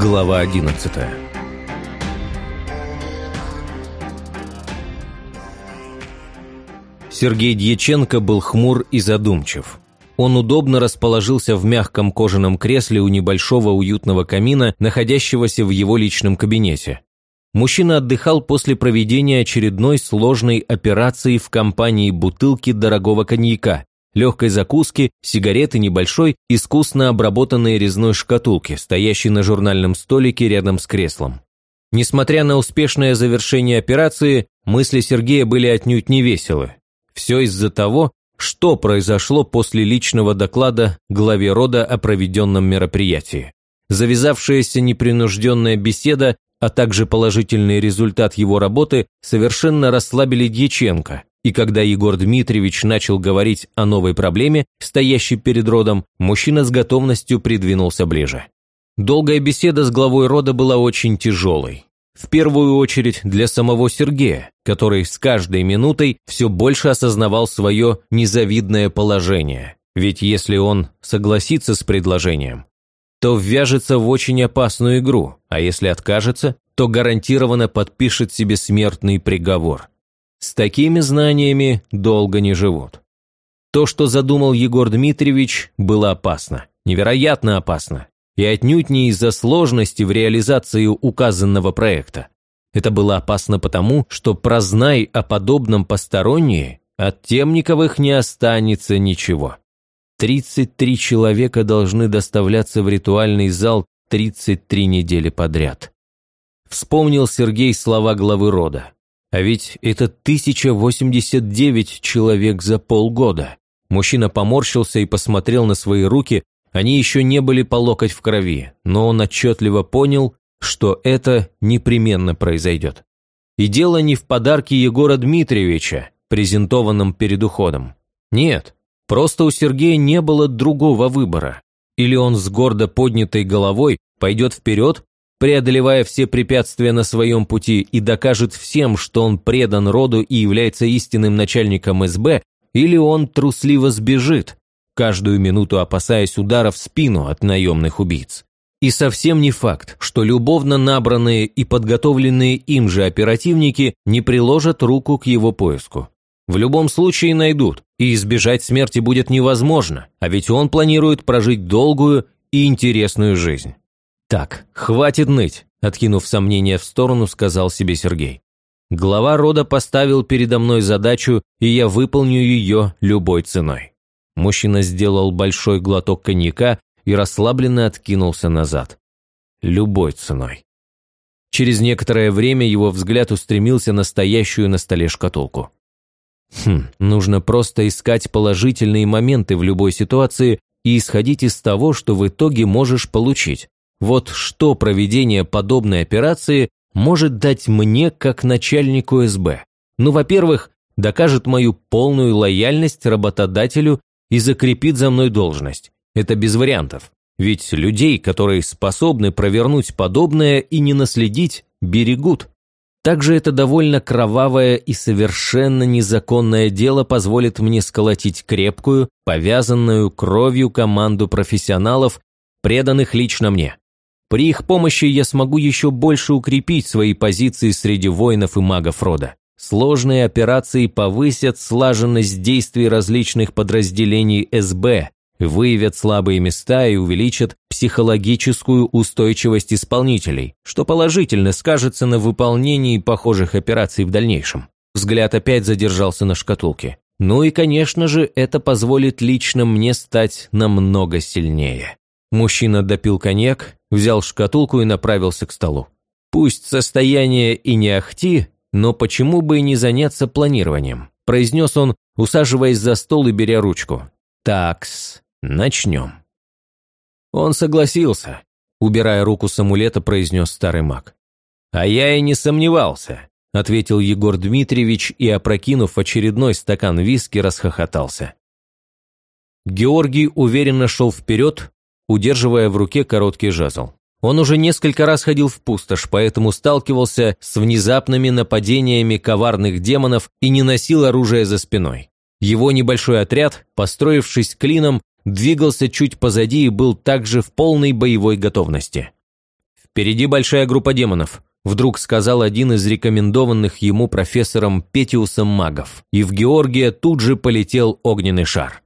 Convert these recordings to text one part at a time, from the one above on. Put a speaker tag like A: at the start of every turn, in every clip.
A: Глава 11 Сергей Дьяченко был хмур и задумчив. Он удобно расположился в мягком кожаном кресле у небольшого уютного камина, находящегося в его личном кабинете. Мужчина отдыхал после проведения очередной сложной операции в компании бутылки дорогого коньяка, легкой закуски, сигареты небольшой, искусно обработанной резной шкатулки, стоящей на журнальном столике рядом с креслом. Несмотря на успешное завершение операции, мысли Сергея были отнюдь не веселы. Все из-за того, что произошло после личного доклада главе рода о проведенном мероприятии. Завязавшаяся непринужденная беседа, а также положительный результат его работы совершенно расслабили Дьяченко, и когда Егор Дмитриевич начал говорить о новой проблеме, стоящей перед родом, мужчина с готовностью придвинулся ближе. Долгая беседа с главой рода была очень тяжелой. В первую очередь для самого Сергея, который с каждой минутой все больше осознавал свое незавидное положение. Ведь если он согласится с предложением, то ввяжется в очень опасную игру, а если откажется, то гарантированно подпишет себе смертный приговор. С такими знаниями долго не живут. То, что задумал Егор Дмитриевич, было опасно, невероятно опасно, и отнюдь не из-за сложности в реализации указанного проекта. Это было опасно потому, что прознай о подобном посторонние, от Темниковых не останется ничего. 33 человека должны доставляться в ритуальный зал 33 недели подряд. Вспомнил Сергей слова главы рода. А ведь это 1089 человек за полгода. Мужчина поморщился и посмотрел на свои руки, они еще не были по локоть в крови, но он отчетливо понял, что это непременно произойдет. И дело не в подарке Егора Дмитриевича, презентованном перед уходом. Нет, просто у Сергея не было другого выбора. Или он с гордо поднятой головой пойдет вперед, преодолевая все препятствия на своем пути и докажет всем, что он предан роду и является истинным начальником СБ, или он трусливо сбежит, каждую минуту опасаясь удара в спину от наемных убийц. И совсем не факт, что любовно набранные и подготовленные им же оперативники не приложат руку к его поиску. В любом случае найдут, и избежать смерти будет невозможно, а ведь он планирует прожить долгую и интересную жизнь. «Так, хватит ныть», – откинув сомнения в сторону, сказал себе Сергей. «Глава рода поставил передо мной задачу, и я выполню ее любой ценой». Мужчина сделал большой глоток коньяка и расслабленно откинулся назад. Любой ценой. Через некоторое время его взгляд устремился на стоящую на столе шкатулку. Хм, нужно просто искать положительные моменты в любой ситуации и исходить из того, что в итоге можешь получить. Вот что проведение подобной операции может дать мне как начальнику СБ? Ну, во-первых, докажет мою полную лояльность работодателю и закрепит за мной должность. Это без вариантов. Ведь людей, которые способны провернуть подобное и не наследить, берегут. Также это довольно кровавое и совершенно незаконное дело позволит мне сколотить крепкую, повязанную кровью команду профессионалов, преданных лично мне. При их помощи я смогу еще больше укрепить свои позиции среди воинов и магов рода. Сложные операции повысят слаженность действий различных подразделений СБ, выявят слабые места и увеличат психологическую устойчивость исполнителей, что положительно скажется на выполнении похожих операций в дальнейшем. Взгляд опять задержался на шкатулке. Ну и, конечно же, это позволит лично мне стать намного сильнее. Мужчина допил коньяк, взял шкатулку и направился к столу. Пусть состояние и не ахти, но почему бы и не заняться планированием? Произнес он, усаживаясь за стол и беря ручку. Такс, начнем. Он согласился, убирая руку с амулета, произнес старый маг. А я и не сомневался, ответил Егор Дмитриевич и, опрокинув очередной стакан виски, расхохотался. Георгий уверенно шел вперед, удерживая в руке короткий жезл. Он уже несколько раз ходил в пустошь, поэтому сталкивался с внезапными нападениями коварных демонов и не носил оружие за спиной. Его небольшой отряд, построившись клином, двигался чуть позади и был также в полной боевой готовности. впереди большая группа демонов», вдруг сказал один из рекомендованных ему профессором Петиусом магов, и в Георгия тут же полетел огненный шар.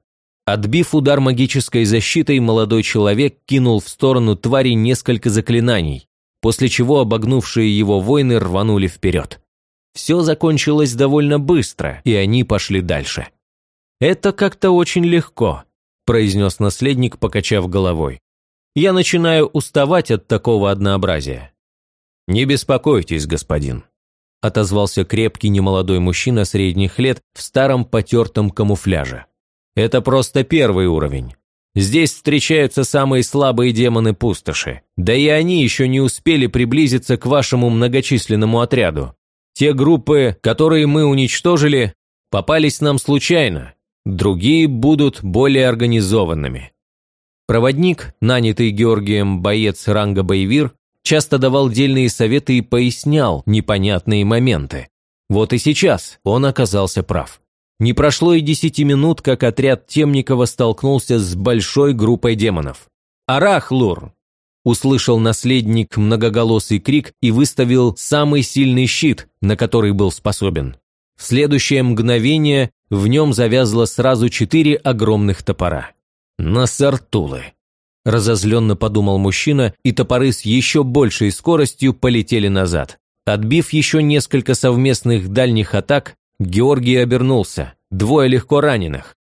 A: Отбив удар магической защитой, молодой человек кинул в сторону твари несколько заклинаний, после чего обогнувшие его воины рванули вперед. Все закончилось довольно быстро, и они пошли дальше. «Это как-то очень легко», – произнес наследник, покачав головой. «Я начинаю уставать от такого однообразия». «Не беспокойтесь, господин», – отозвался крепкий немолодой мужчина средних лет в старом потертом камуфляже. «Это просто первый уровень. Здесь встречаются самые слабые демоны пустоши. Да и они еще не успели приблизиться к вашему многочисленному отряду. Те группы, которые мы уничтожили, попались нам случайно. Другие будут более организованными. Проводник, нанятый Георгием боец ранга боевир, часто давал дельные советы и пояснял непонятные моменты. Вот и сейчас он оказался прав. Не прошло и десяти минут, как отряд Темникова столкнулся с большой группой демонов. «Арахлур!» – услышал наследник многоголосый крик и выставил самый сильный щит, на который был способен. В следующее мгновение в нем завязло сразу четыре огромных топора. «Насартулы!» – разозленно подумал мужчина, и топоры с еще большей скоростью полетели назад. Отбив еще несколько совместных дальних атак, Георгий обернулся. Двое легко раненых.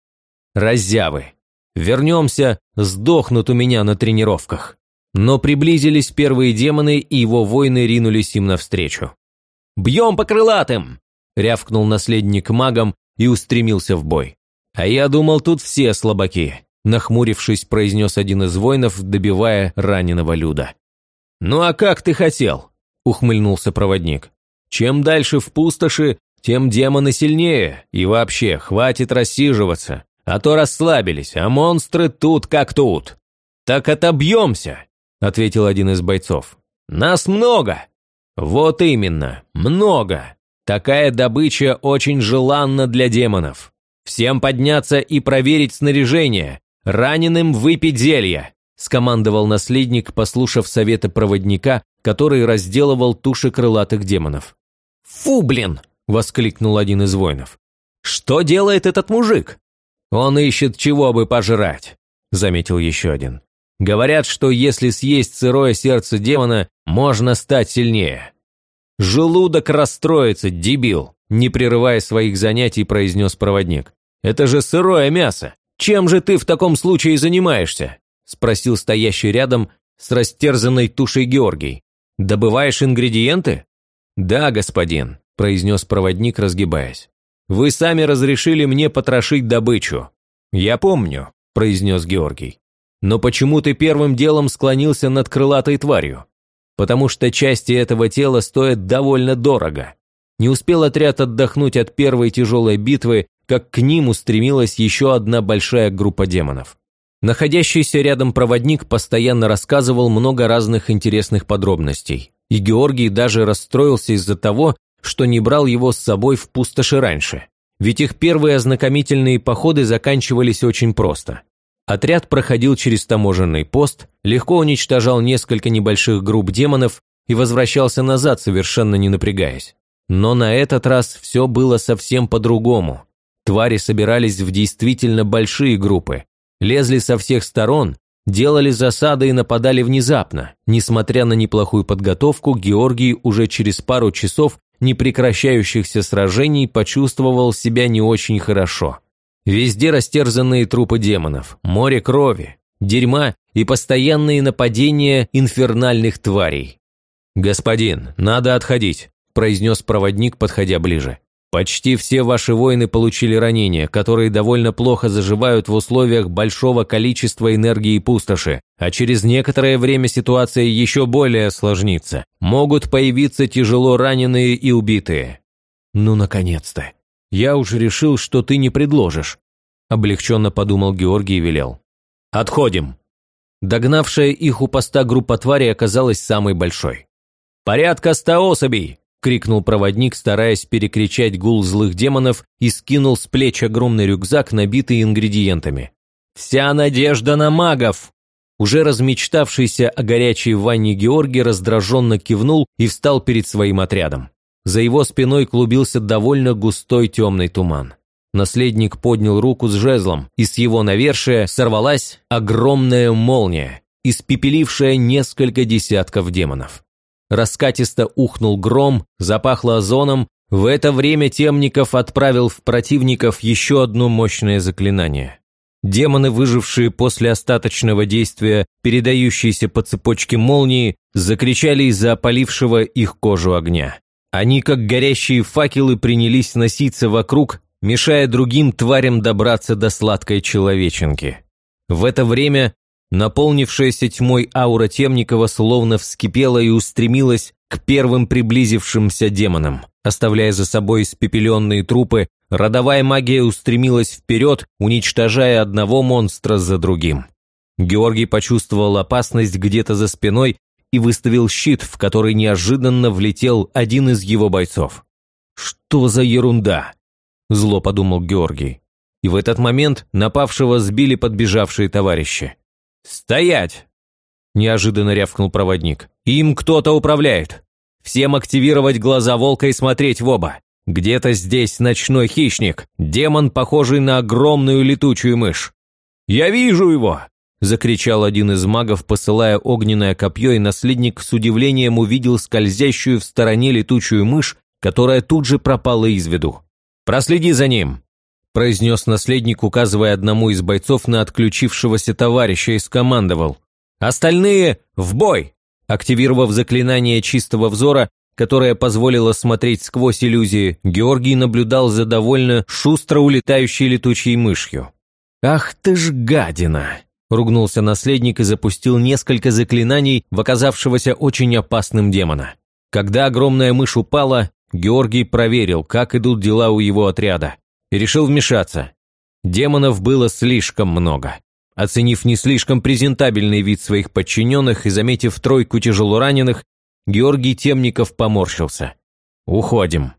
A: Раззявы. Вернемся, сдохнут у меня на тренировках. Но приблизились первые демоны, и его воины ринулись им навстречу. «Бьем по крылатым!» – рявкнул наследник магом и устремился в бой. «А я думал, тут все слабаки», – нахмурившись, произнес один из воинов, добивая раненого Люда. «Ну а как ты хотел?» – ухмыльнулся проводник. «Чем дальше в пустоши, тем демоны сильнее, и вообще, хватит рассиживаться, а то расслабились, а монстры тут как тут. Так отобьемся, ответил один из бойцов. Нас много. Вот именно, много. Такая добыча очень желанна для демонов. Всем подняться и проверить снаряжение, раненым выпить зелье, скомандовал наследник, послушав совета проводника, который разделывал туши крылатых демонов. «Фу, блин!» Воскликнул один из воинов. «Что делает этот мужик?» «Он ищет чего бы пожрать», – заметил еще один. «Говорят, что если съесть сырое сердце демона, можно стать сильнее». «Желудок расстроится, дебил», – не прерывая своих занятий, произнес проводник. «Это же сырое мясо. Чем же ты в таком случае занимаешься?» – спросил стоящий рядом с растерзанной тушей Георгий. «Добываешь ингредиенты?» «Да, господин», произнес проводник, разгибаясь. «Вы сами разрешили мне потрошить добычу». «Я помню», – произнес Георгий. «Но почему ты первым делом склонился над крылатой тварью? Потому что части этого тела стоят довольно дорого. Не успел отряд отдохнуть от первой тяжелой битвы, как к ним устремилась еще одна большая группа демонов. Находящийся рядом проводник постоянно рассказывал много разных интересных подробностей. И Георгий даже расстроился из-за того, что не брал его с собой в пустоши раньше. Ведь их первые ознакомительные походы заканчивались очень просто. Отряд проходил через таможенный пост, легко уничтожал несколько небольших групп демонов и возвращался назад, совершенно не напрягаясь. Но на этот раз все было совсем по-другому. Твари собирались в действительно большие группы, лезли со всех сторон, делали засады и нападали внезапно. Несмотря на неплохую подготовку, Георгий уже через пару часов непрекращающихся сражений почувствовал себя не очень хорошо. Везде растерзанные трупы демонов, море крови, дерьма и постоянные нападения инфернальных тварей. «Господин, надо отходить», – произнес проводник, подходя ближе. Почти все ваши воины получили ранения, которые довольно плохо заживают в условиях большого количества энергии и пустоши, а через некоторое время ситуация еще более осложнится. Могут появиться тяжело раненые и убитые. Ну, наконец-то. Я уже решил, что ты не предложишь. Облегченно подумал Георгий и велел. Отходим. Догнавшая их у поста группа твари оказалась самой большой. «Порядка ста особей!» – крикнул проводник, стараясь перекричать гул злых демонов и скинул с плеч огромный рюкзак, набитый ингредиентами. «Вся надежда на магов!» Уже размечтавшийся о горячей ванне Георгий раздраженно кивнул и встал перед своим отрядом. За его спиной клубился довольно густой темный туман. Наследник поднял руку с жезлом, и с его навершия сорвалась огромная молния, испепелившая несколько десятков демонов. Раскатисто ухнул гром, запахло озоном, в это время Темников отправил в противников еще одно мощное заклинание. Демоны, выжившие после остаточного действия, передающиеся по цепочке молнии, закричали из-за опалившего их кожу огня. Они, как горящие факелы, принялись носиться вокруг, мешая другим тварям добраться до сладкой человеченки. В это время наполнившаяся тьмой аура Темникова словно вскипела и устремилась к первым приблизившимся демонам. Оставляя за собой испепеленные трупы, родовая магия устремилась вперед, уничтожая одного монстра за другим. Георгий почувствовал опасность где-то за спиной и выставил щит, в который неожиданно влетел один из его бойцов. «Что за ерунда?» – зло подумал Георгий. И в этот момент напавшего сбили подбежавшие товарищи. «Стоять!» – неожиданно рявкнул проводник. «Им кто-то управляет. Всем активировать глаза волка и смотреть в оба. Где-то здесь ночной хищник, демон, похожий на огромную летучую мышь. «Я вижу его!» – закричал один из магов, посылая огненное копье, и наследник с удивлением увидел скользящую в стороне летучую мышь, которая тут же пропала из виду. «Проследи за ним!» – произнес наследник, указывая одному из бойцов на отключившегося товарища и скомандовал. «Остальные – в бой!» Активировав заклинание чистого взора, которое позволило смотреть сквозь иллюзии, Георгий наблюдал за довольно шустро улетающей летучей мышью. «Ах ты ж гадина!» – ругнулся наследник и запустил несколько заклинаний в оказавшегося очень опасным демона. Когда огромная мышь упала, Георгий проверил, как идут дела у его отряда, и решил вмешаться. Демонов было слишком много. Оценив не слишком презентабельный вид своих подчиненных и заметив тройку тяжелораненых, Георгий Темников поморщился. «Уходим».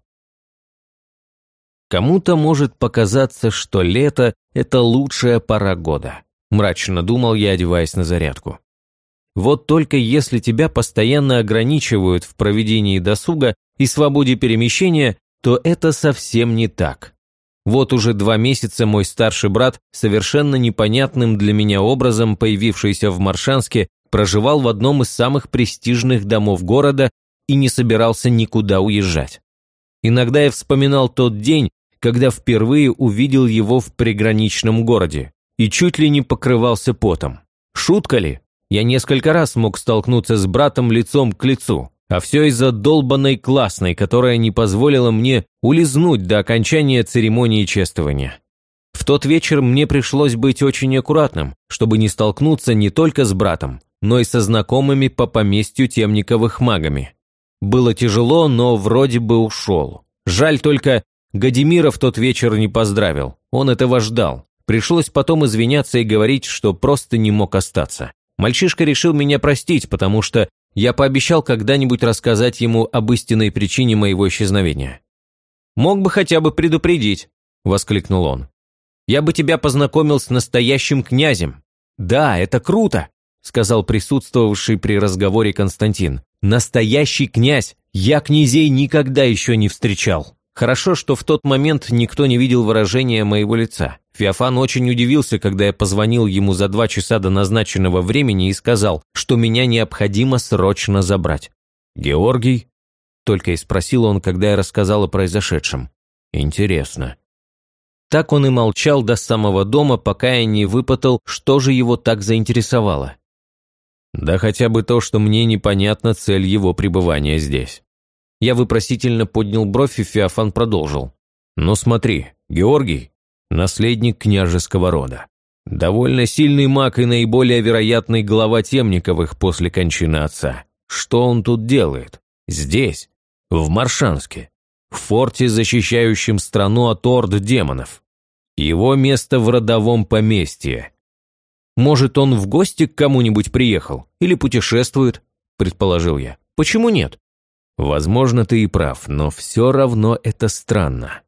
A: Кому-то может показаться, что лето – это лучшая пора года. Мрачно думал я, одеваясь на зарядку. Вот только если тебя постоянно ограничивают в проведении досуга и свободе перемещения, то это совсем не так. Вот уже два месяца мой старший брат, совершенно непонятным для меня образом появившийся в Маршанске, проживал в одном из самых престижных домов города и не собирался никуда уезжать. Иногда я вспоминал тот день, когда впервые увидел его в приграничном городе и чуть ли не покрывался потом. Шутка ли? Я несколько раз мог столкнуться с братом лицом к лицу. А все из-за долбанной классной, которая не позволила мне улизнуть до окончания церемонии чествования. В тот вечер мне пришлось быть очень аккуратным, чтобы не столкнуться не только с братом, но и со знакомыми по поместью темниковых магами. Было тяжело, но вроде бы ушел. Жаль только, Гадимира в тот вечер не поздравил, он этого ждал. Пришлось потом извиняться и говорить, что просто не мог остаться. Мальчишка решил меня простить, потому что я пообещал когда-нибудь рассказать ему об истинной причине моего исчезновения. «Мог бы хотя бы предупредить», – воскликнул он. «Я бы тебя познакомил с настоящим князем». «Да, это круто», – сказал присутствовавший при разговоре Константин. «Настоящий князь! Я князей никогда еще не встречал». Хорошо, что в тот момент никто не видел выражения моего лица. Феофан очень удивился, когда я позвонил ему за два часа до назначенного времени и сказал, что меня необходимо срочно забрать. «Георгий?» – только и спросил он, когда я рассказал о произошедшем. «Интересно». Так он и молчал до самого дома, пока я не выпытал, что же его так заинтересовало. Да хотя бы то, что мне непонятна цель его пребывания здесь. Я вопросительно поднял бровь, и Феофан продолжил. «Ну смотри, Георгий – наследник княжеского рода. Довольно сильный маг и наиболее вероятный глава Темниковых после кончины отца. Что он тут делает? Здесь, в Маршанске, в форте, защищающем страну от орд демонов. Его место в родовом поместье. Может, он в гости к кому-нибудь приехал или путешествует, предположил я. Почему нет? Возможно, ты и прав, но все равно это странно.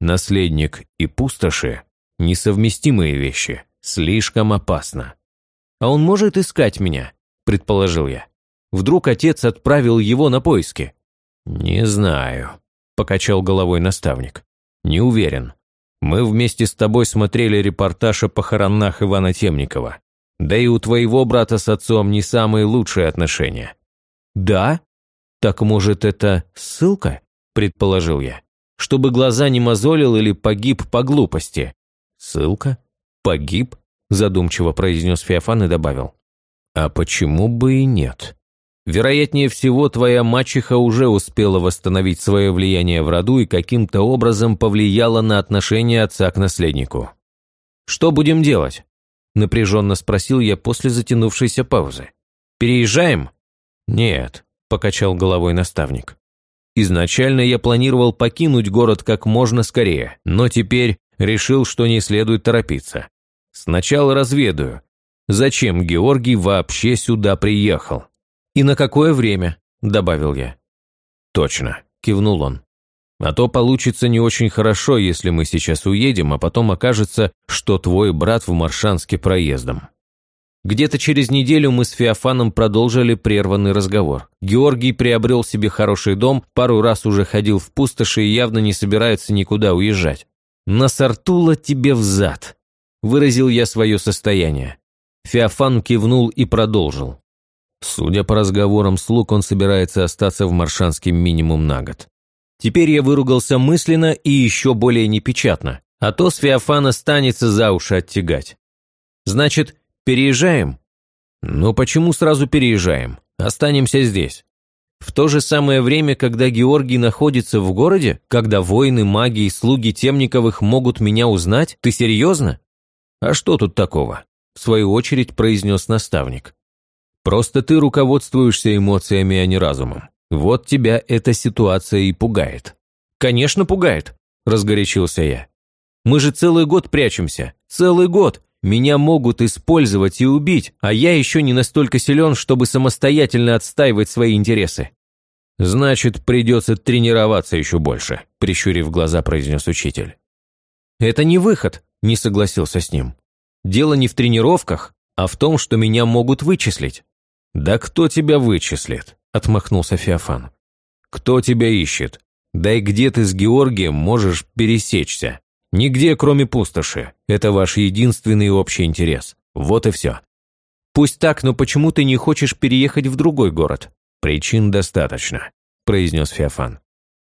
A: Наследник и пустоши – несовместимые вещи, слишком опасно. а он может искать меня», – предположил я. «Вдруг отец отправил его на поиски?» «Не знаю», – покачал головой наставник. «Не уверен. Мы вместе с тобой смотрели репортаж о похоронах Ивана Темникова. Да и у твоего брата с отцом не самые лучшие отношения».
B: «Да? Так, может, это ссылка?» – предположил я. «Чтобы глаза не мозолил или погиб по глупости?»
A: «Ссылка? Погиб?» – задумчиво произнес Феофан и добавил. «А почему бы и нет?» Вероятнее всего, твоя мачеха уже успела восстановить свое влияние в роду и каким-то образом повлияла на отношение отца к наследнику. «Что будем делать?» – напряженно спросил я после затянувшейся паузы. «Переезжаем?» «Нет», – покачал головой наставник. «Изначально я планировал покинуть город как можно скорее, но теперь решил, что не следует торопиться. Сначала разведаю, зачем Георгий вообще сюда приехал.
B: «И на какое время?» – добавил я.
A: «Точно», – кивнул он. «А то получится не очень хорошо, если мы сейчас уедем, а потом окажется, что твой брат в Маршанске проездом».
B: Где-то через неделю мы с Феофаном продолжили прерванный разговор. Георгий приобрел себе хороший дом, пару раз уже ходил в пустоши и явно не собирается никуда уезжать. «Насартула тебе взад», – выразил я свое состояние. Феофан кивнул и продолжил.
A: Судя по разговорам слуг, он собирается остаться в Маршанске минимум на год.
B: Теперь я выругался мысленно и еще более непечатно, а то с Феофана станется за уши оттягать. Значит, переезжаем?
A: Ну почему сразу переезжаем? Останемся здесь.
B: В то же самое время, когда Георгий находится в городе, когда воины, маги и слуги Темниковых могут меня узнать, ты серьезно?
A: А что тут такого? В свою очередь произнес наставник. Просто ты руководствуешься эмоциями, а не разумом. Вот тебя эта ситуация и пугает».
B: «Конечно, пугает», – разгорячился я. «Мы же целый год прячемся. Целый год. Меня могут использовать и убить, а я еще не настолько силен, чтобы самостоятельно отстаивать свои интересы».
A: «Значит, придется тренироваться еще больше», – прищурив глаза, произнес учитель.
B: «Это не выход», – не согласился с ним. «Дело не в тренировках, а в том, что меня могут вычислить.
A: «Да кто тебя вычислит?» – отмахнулся Феофан. «Кто тебя ищет? Да и где ты с Георгием можешь пересечься? Нигде, кроме пустоши. Это ваш единственный общий интерес. Вот и все».
B: «Пусть так, но почему ты не хочешь переехать в другой город?»
A: «Причин достаточно», – произнес Феофан.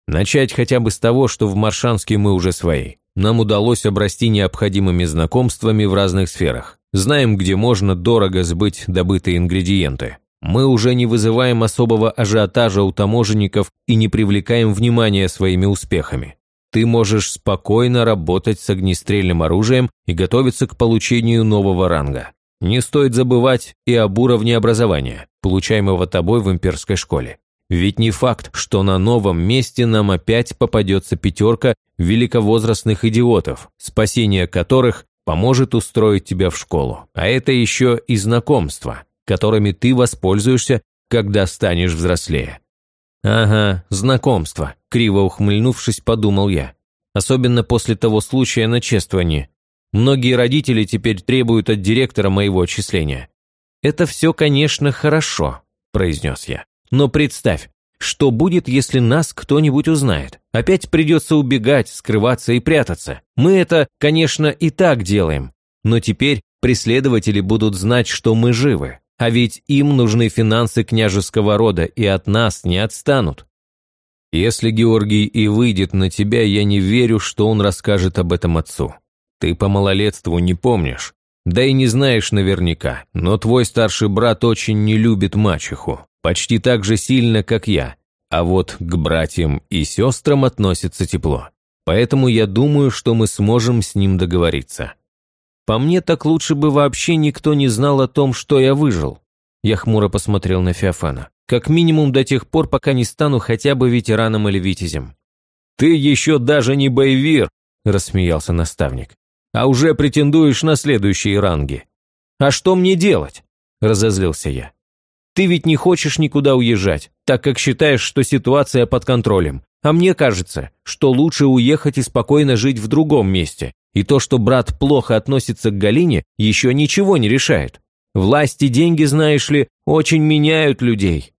A: «Начать хотя бы с того, что в Маршанске мы уже свои. Нам удалось обрасти необходимыми знакомствами в разных сферах. Знаем, где можно дорого сбыть добытые ингредиенты. Мы уже не вызываем особого ажиотажа у таможенников и не привлекаем внимания своими успехами. Ты можешь спокойно работать с огнестрельным оружием и готовиться к получению нового ранга. Не стоит забывать и об уровне образования, получаемого тобой в имперской школе. Ведь не факт, что на новом месте нам опять попадется пятерка великовозрастных идиотов, спасение которых поможет устроить тебя в школу. А это еще и знакомства, которыми ты воспользуешься, когда станешь взрослее.
B: Ага, знакомства, криво ухмыльнувшись, подумал я. Особенно после того случая на чествовании. Многие родители теперь требуют от директора моего отчисления. «Это все, конечно, хорошо», – произнес я. «Но представь, что будет, если нас кто-нибудь узнает? Опять придется убегать, скрываться и прятаться. Мы это, конечно, и так делаем. Но теперь преследователи будут знать, что мы живы. А ведь им нужны финансы княжеского рода, и от нас не отстанут.
A: Если Георгий и выйдет на тебя, я не верю, что он расскажет об этом отцу. Ты по малолетству не помнишь. Да и не знаешь наверняка, но твой старший брат очень не любит мачеху почти так же сильно, как я, а вот к братьям и сестрам относится тепло. Поэтому я думаю, что мы сможем с ним договориться.
B: По мне, так лучше бы вообще никто не знал о том, что я выжил. Я хмуро посмотрел на Феофана. Как минимум до тех пор, пока не стану хотя бы ветераном или витязем.
A: «Ты еще даже не боевир», – рассмеялся наставник. «А уже претендуешь на следующие ранги».
B: «А что мне делать?» – разозлился я. Ты ведь не хочешь никуда уезжать, так как считаешь, что ситуация под контролем. А мне кажется, что лучше уехать и спокойно жить в другом месте. И то, что брат плохо относится к Галине, еще ничего не решает.
A: Власть и деньги, знаешь ли, очень меняют людей.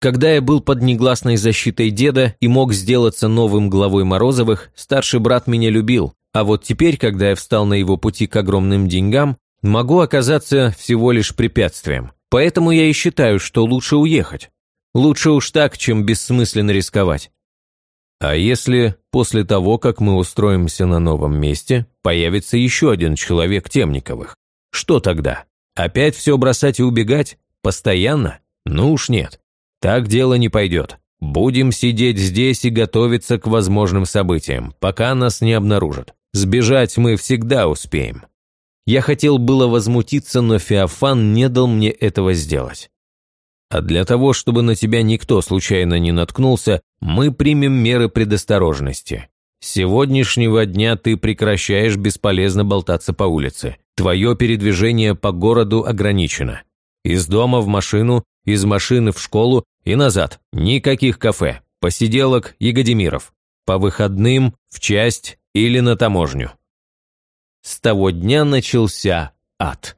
A: Когда я был под негласной защитой деда и мог сделаться новым главой Морозовых, старший брат меня любил, а вот теперь, когда я встал на его пути к огромным деньгам, могу оказаться всего лишь препятствием. Поэтому я и считаю, что лучше уехать. Лучше уж так, чем бессмысленно рисковать. А если после того, как мы устроимся на новом месте, появится еще один человек Темниковых? Что тогда? Опять все бросать и убегать? Постоянно? Ну уж нет. Так дело не пойдет. Будем сидеть здесь и готовиться к возможным событиям, пока нас не обнаружат. Сбежать мы всегда успеем. Я хотел было возмутиться, но Феофан не дал мне этого сделать. А для того, чтобы на тебя никто случайно не наткнулся, мы примем меры предосторожности. С сегодняшнего дня ты прекращаешь бесполезно болтаться по улице. Твое передвижение по городу ограничено. Из дома в машину, из машины в школу и назад. Никаких кафе, посиделок и. По выходным, в часть или на таможню. С того дня начался ад.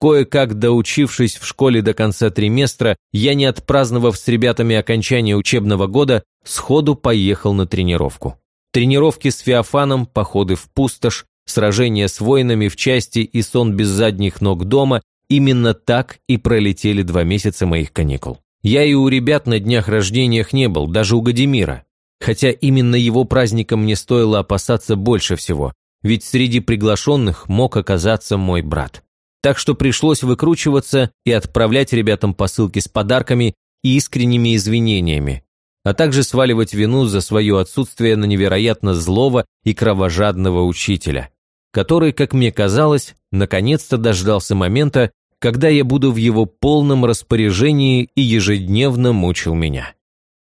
A: Кое-как доучившись в школе до конца триместра, я, не отпраздновав с ребятами окончания учебного года, сходу поехал на тренировку. Тренировки с Феофаном, походы в пустошь, сражения с воинами в части и сон без задних ног дома – именно так и пролетели два месяца моих каникул. Я и у ребят на днях рождениях не был, даже у Гадимира. Хотя именно его праздником мне стоило опасаться больше всего, ведь среди приглашенных мог оказаться мой брат. Так что пришлось выкручиваться и отправлять ребятам посылки с подарками и искренними извинениями, а также сваливать вину за свое отсутствие на невероятно злого и кровожадного учителя, который, как мне казалось, наконец-то дождался момента, когда я буду в его полном распоряжении и ежедневно мучил меня.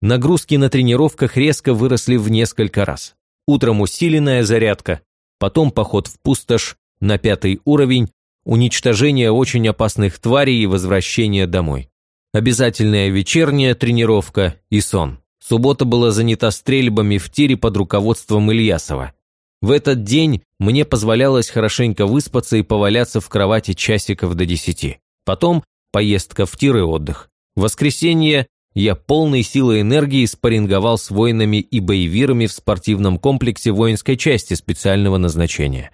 A: Нагрузки на тренировках резко выросли в несколько раз. Утром усиленная зарядка, потом поход в пустошь на пятый уровень, уничтожение очень опасных тварей и возвращение домой. Обязательная вечерняя тренировка и сон. Суббота была занята стрельбами в тире под руководством Ильясова. В этот день мне позволялось хорошенько выспаться и поваляться в кровати часиков до десяти. Потом поездка в тир и отдых. В воскресенье я полной силой энергии спарринговал с воинами и боевирами в спортивном комплексе воинской части специального назначения.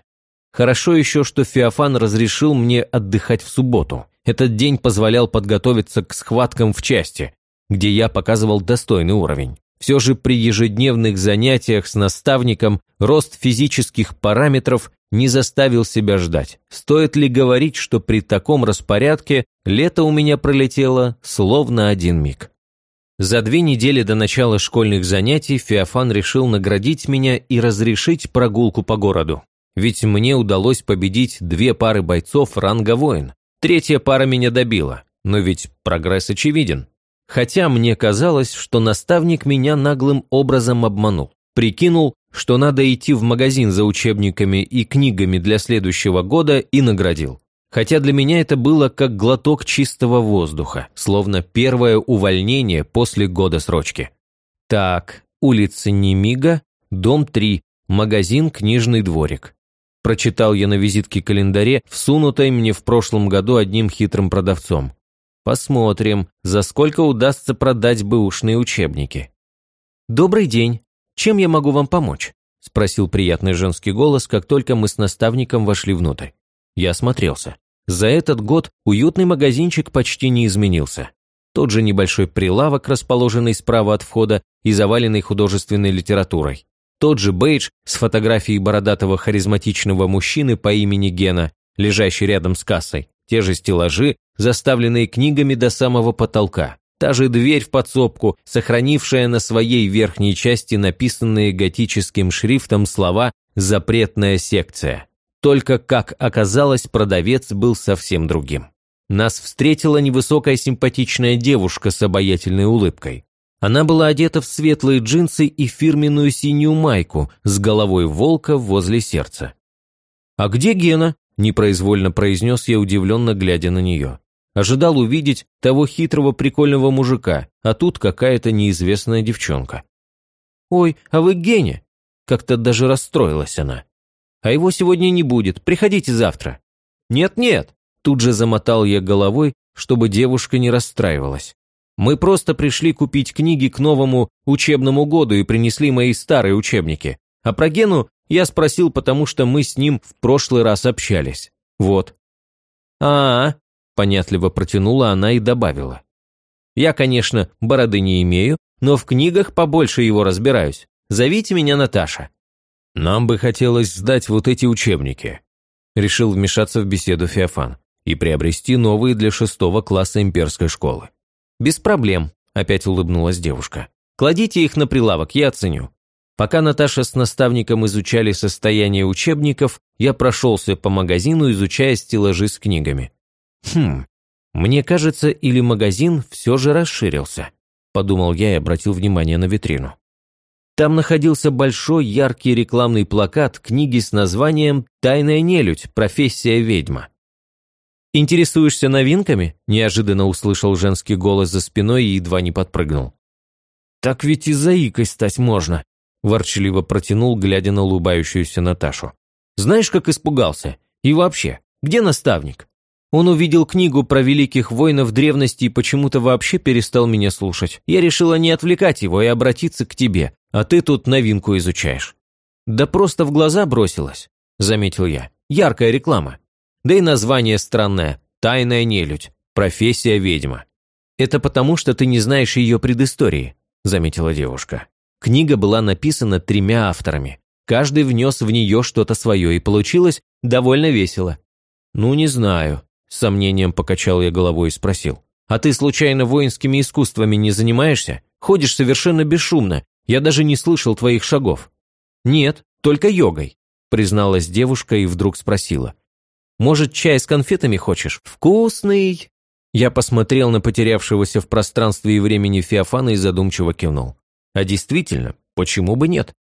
A: Хорошо еще, что Феофан разрешил мне отдыхать в субботу. Этот день позволял подготовиться к схваткам в части, где я показывал достойный уровень. Все же при ежедневных занятиях с наставником рост физических параметров не заставил себя ждать. Стоит ли говорить, что при таком распорядке лето у меня пролетело словно один миг. За две недели до начала школьных занятий Феофан решил наградить меня и разрешить прогулку по городу. Ведь мне удалось победить две пары бойцов ранга воин. Третья пара меня добила, но ведь прогресс очевиден. Хотя мне казалось, что наставник меня наглым образом обманул. Прикинул, что надо идти в магазин за учебниками и книгами для следующего года и наградил. Хотя для меня это было как глоток чистого воздуха, словно первое увольнение после года срочки. Так, улица Немига, дом 3, магазин «Книжный дворик». Прочитал я на визитке календаре, всунутой мне в прошлом году одним хитрым продавцом. Посмотрим, за сколько удастся продать бэушные учебники. «Добрый день. Чем я могу вам помочь?» – спросил приятный женский голос, как только мы с наставником вошли внутрь. Я осмотрелся. За этот год уютный магазинчик почти не изменился. Тот же небольшой прилавок, расположенный справа от входа и заваленный художественной литературой. Тот же бейдж с фотографией бородатого харизматичного мужчины по имени Гена, лежащий рядом с кассой. Те же стеллажи, заставленные книгами до самого потолка. Та же дверь в подсобку, сохранившая на своей верхней части написанные готическим шрифтом слова «Запретная секция». Только, как оказалось, продавец был совсем другим. Нас встретила невысокая симпатичная девушка с обаятельной улыбкой. Она была одета в светлые джинсы и фирменную синюю майку с головой волка возле сердца. «А где Гена?» – непроизвольно произнес я, удивленно глядя на нее. Ожидал увидеть того хитрого прикольного мужика, а тут какая-то неизвестная девчонка. «Ой, а вы Геня?» Как-то даже расстроилась она. «А его сегодня не будет, приходите завтра». «Нет-нет», Тут же замотал я головой, чтобы девушка не расстраивалась. Мы просто пришли купить книги к новому учебному году и принесли мои старые учебники. А про Гену я спросил, потому что мы с ним в прошлый раз общались. Вот. а, -а, -а понятливо протянула она и добавила. Я, конечно, бороды не имею, но в книгах побольше его разбираюсь. Зовите меня Наташа. Нам бы хотелось сдать вот эти учебники. Решил вмешаться в беседу Феофан и приобрести новые для шестого класса имперской школы. «Без проблем», – опять улыбнулась девушка. «Кладите их на прилавок, я оценю». Пока Наташа с наставником изучали состояние учебников, я прошелся по магазину, изучая стеллажи с книгами. «Хм, мне кажется, или магазин все же расширился», – подумал я и обратил внимание на витрину. Там находился большой яркий рекламный плакат книги с названием «Тайная нелюдь. Профессия ведьма». «Интересуешься новинками?» – неожиданно услышал женский голос за спиной и едва не подпрыгнул. «Так ведь и заикой стать можно», – ворчливо протянул, глядя на улыбающуюся Наташу. «Знаешь, как испугался? И вообще, где наставник?» Он увидел книгу про великих воинов древности и почему-то вообще перестал меня слушать. Я решила не отвлекать его и обратиться к тебе, а ты тут новинку изучаешь». «Да просто в глаза бросилась», – заметил я. «Яркая реклама». Да и название странное – «Тайная нелюдь. Профессия ведьма». «Это потому, что ты не знаешь ее предыстории», – заметила девушка. Книга была написана тремя авторами. Каждый внес в нее что-то свое, и получилось довольно весело. «Ну, не знаю», – с сомнением покачал я головой и спросил. «А ты случайно воинскими искусствами не занимаешься? Ходишь совершенно бесшумно. Я даже не слышал твоих шагов». «Нет, только йогой», – призналась девушка и вдруг спросила. Может, чай с конфетами хочешь? Вкусный!» Я посмотрел на потерявшегося в пространстве и времени Феофана и задумчиво кивнул. А действительно, почему бы нет?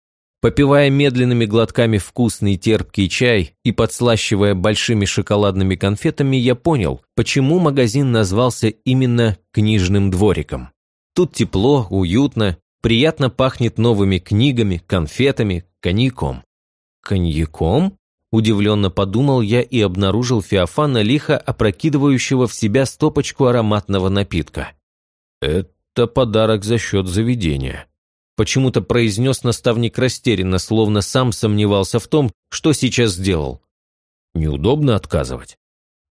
A: Попивая медленными глотками вкусный терпкий чай и подслащивая большими шоколадными конфетами, я понял, почему магазин назвался именно «книжным двориком». Тут тепло, уютно, приятно пахнет новыми книгами, конфетами, коньяком. Коньяком? Удивленно подумал я и обнаружил Феофана, лихо опрокидывающего в себя стопочку ароматного напитка. «Это подарок за счет заведения», – почему-то произнес наставник растерянно, словно сам сомневался в том, что сейчас сделал. «Неудобно отказывать?»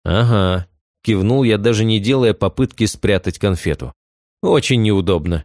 A: «Ага», – кивнул я, даже не делая попытки спрятать конфету. «Очень неудобно»,